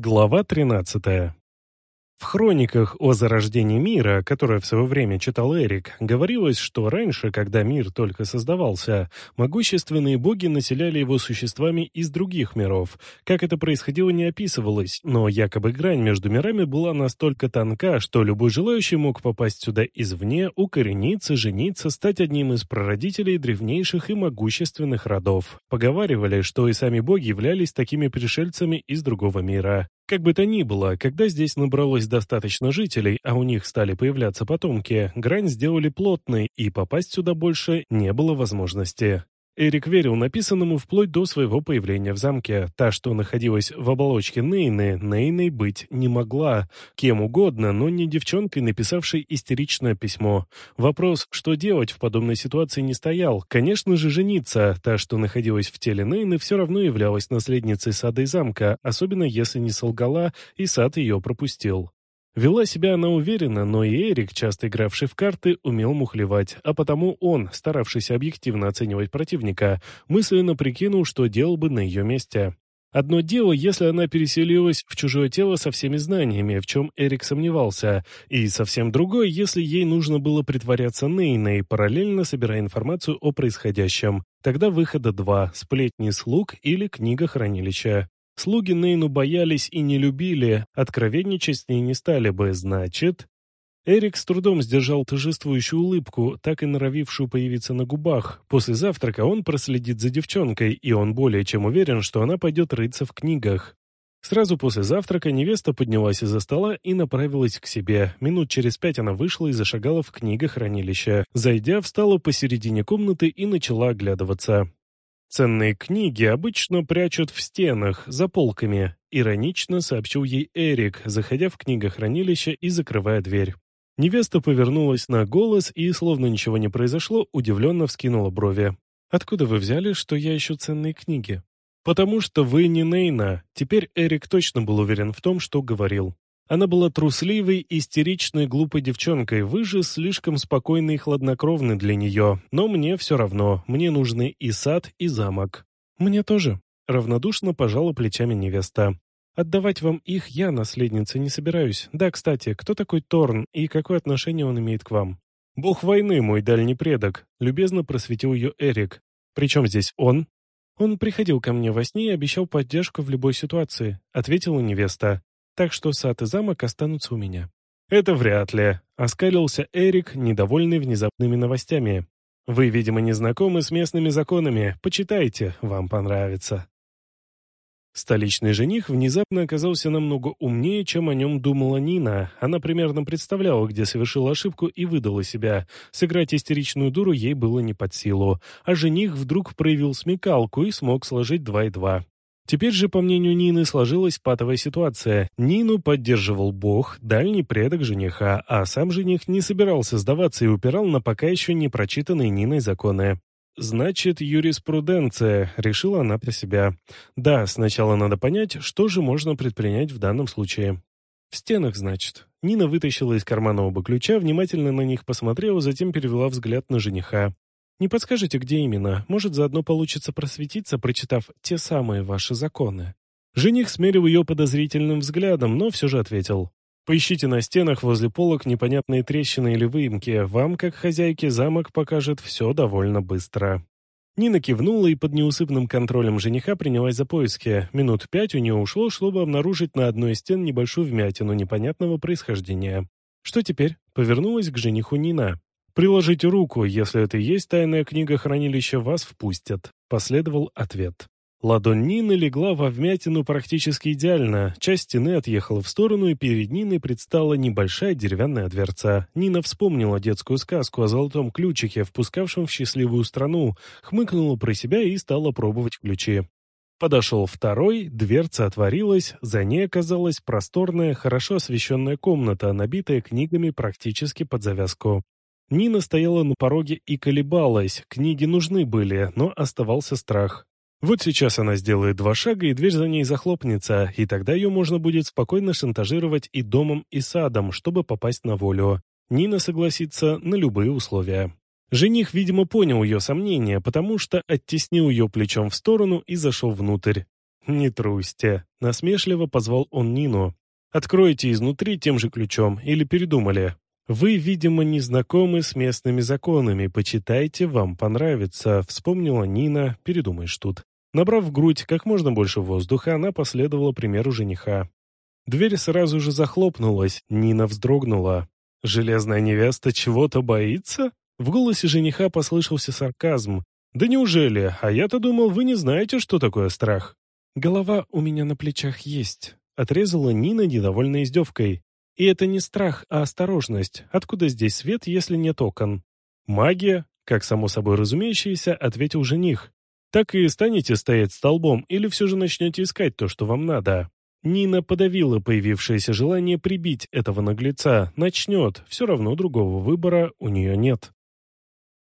Глава 13. В хрониках о зарождении мира, которое в свое время читал Эрик, говорилось, что раньше, когда мир только создавался, могущественные боги населяли его существами из других миров. Как это происходило, не описывалось, но якобы грань между мирами была настолько тонка, что любой желающий мог попасть сюда извне, укорениться, жениться, стать одним из прародителей древнейших и могущественных родов. Поговаривали, что и сами боги являлись такими пришельцами из другого мира. Как бы то ни было, когда здесь набралось достаточно жителей, а у них стали появляться потомки, грань сделали плотной, и попасть сюда больше не было возможности. Эрик верил написанному вплоть до своего появления в замке. Та, что находилась в оболочке Нейны, Нейной быть не могла. Кем угодно, но не девчонкой, написавшей истеричное письмо. Вопрос, что делать в подобной ситуации, не стоял. Конечно же, жениться. Та, что находилась в теле Нейны, все равно являлась наследницей сада и замка, особенно если не солгала, и сад ее пропустил. Вела себя она уверенно, но и Эрик, часто игравший в карты, умел мухлевать, а потому он, старавшийся объективно оценивать противника, мысленно прикинул, что делал бы на ее месте. Одно дело, если она переселилась в чужое тело со всеми знаниями, в чем Эрик сомневался, и совсем другое, если ей нужно было притворяться Нейной, параллельно собирая информацию о происходящем. Тогда выхода два – сплетни слуг или книга хранилища. Слуги Нейну боялись и не любили, откровенничать с ней не стали бы, значит... Эрик с трудом сдержал торжествующую улыбку, так и норовившую появиться на губах. После завтрака он проследит за девчонкой, и он более чем уверен, что она пойдет рыться в книгах. Сразу после завтрака невеста поднялась из-за стола и направилась к себе. Минут через пять она вышла и зашагала в книгохранилище. Зайдя, встала посередине комнаты и начала оглядываться. Ценные книги обычно прячут в стенах, за полками, иронично сообщил ей Эрик, заходя в книгохранилище и закрывая дверь. Невеста повернулась на голос и, словно ничего не произошло, удивленно вскинула брови. «Откуда вы взяли, что я ищу ценные книги?» «Потому что вы не Нейна». Теперь Эрик точно был уверен в том, что говорил. Она была трусливой, истеричной, глупой девчонкой, вы же слишком спокойны и хладнокровны для нее. Но мне все равно, мне нужны и сад, и замок. Мне тоже. Равнодушно пожала плечами невеста. Отдавать вам их я, наследница, не собираюсь. Да, кстати, кто такой Торн и какое отношение он имеет к вам? Бог войны, мой дальний предок, любезно просветил ее Эрик. Причем здесь он? Он приходил ко мне во сне и обещал поддержку в любой ситуации, ответила невеста так что сад и замок останутся у меня». «Это вряд ли», — оскалился Эрик, недовольный внезапными новостями. «Вы, видимо, не знакомы с местными законами. Почитайте, вам понравится». Столичный жених внезапно оказался намного умнее, чем о нем думала Нина. Она примерно представляла, где совершила ошибку и выдала себя. Сыграть истеричную дуру ей было не под силу. А жених вдруг проявил смекалку и смог сложить два и два. Теперь же, по мнению Нины, сложилась патовая ситуация. Нину поддерживал Бог, дальний предок жениха, а сам жених не собирался сдаваться и упирал на пока еще не прочитанные Ниной законы. «Значит, юриспруденция», — решила она про себя. «Да, сначала надо понять, что же можно предпринять в данном случае». «В стенах, значит». Нина вытащила из кармана оба ключа, внимательно на них посмотрела, затем перевела взгляд на жениха. Не подскажете, где именно? Может, заодно получится просветиться, прочитав те самые ваши законы?» Жених смерил ее подозрительным взглядом, но все же ответил. «Поищите на стенах возле полок непонятные трещины или выемки. Вам, как хозяйке, замок покажет все довольно быстро». Нина кивнула и под неусыпным контролем жениха принялась за поиски. Минут пять у нее ушло, чтобы обнаружить на одной из стен небольшую вмятину непонятного происхождения. «Что теперь?» — повернулась к жениху Нина. «Приложите руку, если это и есть тайная книга хранилища, вас впустят», — последовал ответ. Ладонь Нины легла во вмятину практически идеально. Часть стены отъехала в сторону, и перед Ниной предстала небольшая деревянная дверца. Нина вспомнила детскую сказку о золотом ключике, впускавшем в счастливую страну, хмыкнула про себя и стала пробовать ключи. Подошел второй, дверца отворилась, за ней оказалась просторная, хорошо освещенная комната, набитая книгами практически под завязку. Нина стояла на пороге и колебалась, книги нужны были, но оставался страх. Вот сейчас она сделает два шага, и дверь за ней захлопнется, и тогда ее можно будет спокойно шантажировать и домом, и садом, чтобы попасть на волю. Нина согласится на любые условия. Жених, видимо, понял ее сомнения, потому что оттеснил ее плечом в сторону и зашел внутрь. «Не трусьте», — насмешливо позвал он Нину. «Откройте изнутри тем же ключом или передумали. Вы, видимо, не знакомы с местными законами, почитайте, вам понравится», — вспомнила Нина, передумаешь тут. Набрав в грудь как можно больше воздуха, она последовала примеру жениха. Дверь сразу же захлопнулась, Нина вздрогнула. «Железная невеста чего-то боится?» В голосе жениха послышался сарказм. «Да неужели? А я-то думал, вы не знаете, что такое страх». «Голова у меня на плечах есть», — отрезала Нина недовольной издевкой. «И это не страх, а осторожность. Откуда здесь свет, если нет окон?» «Магия?» — как само собой разумеющееся, ответил жених. «Так и станете стоять столбом или все же начнете искать то, что вам надо?» Нина подавила появившееся желание прибить этого наглеца. Начнет, все равно другого выбора у нее нет.